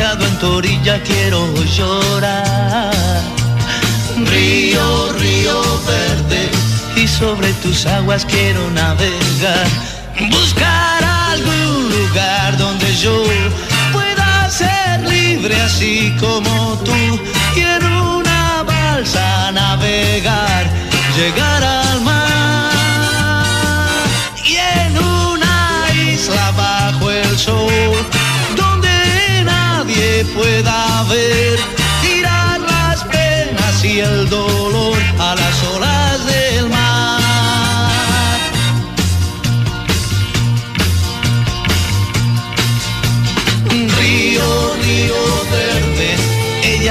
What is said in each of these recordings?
en tu orilla quiero llorar. Río, río verde, y sobre tus aguas quiero navegar. Buscar algún lugar donde yo pueda ser libre así como tú. Y en una balsa navegar, llegar.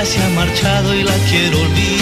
se ha marchado y la quiero olvidar.